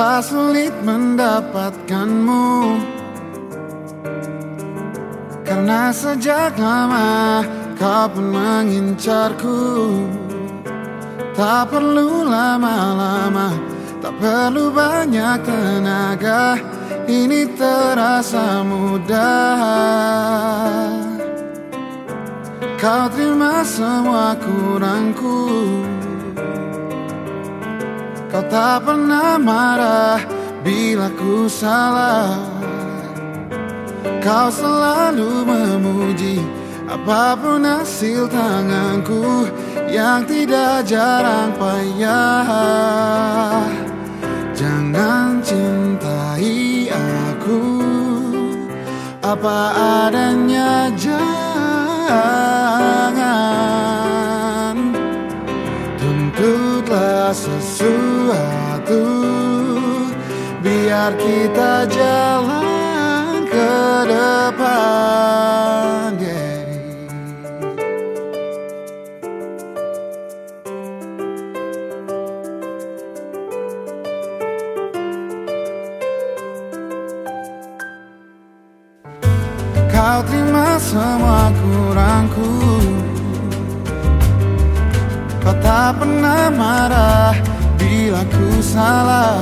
Tak sulit mendapatkanmu. Karena sejak lama kau pun mengincarku. Tak perlu lama-lama Tak perlu banyak tenaga. Ini terasa mudah. Kau terima semua kurangku Kau tak pernah marah bila ku salah. Kau selalu memuji apa pun hasil tanganku Yang tidak jarang payah. Jangan cintai aku. Apa adanya jangan. Tuntutlah sesuatu Biar kita jalan ke depan yeah. Kau terima semua kurangku Kau tak pernah marah bila ku salah.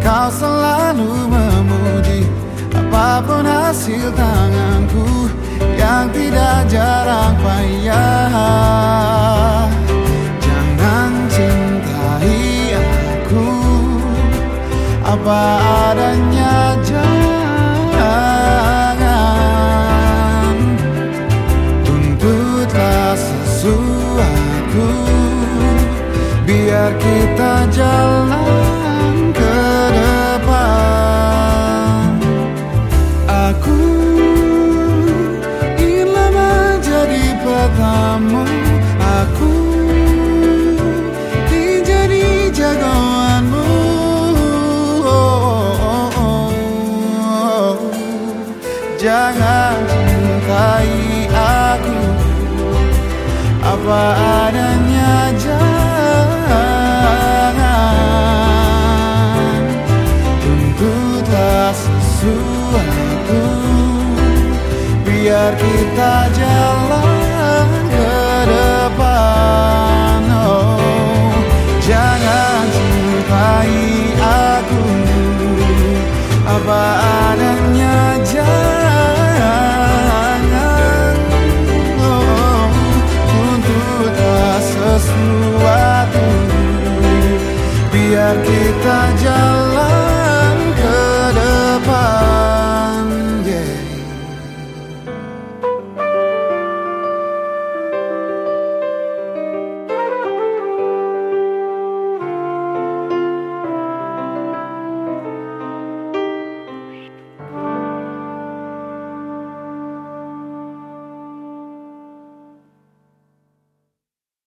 Kau selalu memuji apa pun hasil tanganku Biar kita jalan ke depan. Aku ingin menjadi petamu. Aku ingin jadi jagoanmu. Oh, oh, oh. Jangan cintai aku. Apa adanya jangan biar kita jalan ke depan oh. Jangan cintai aku. Apa adanya jangan oh. Tuntut sesuatu. Biar kita jalan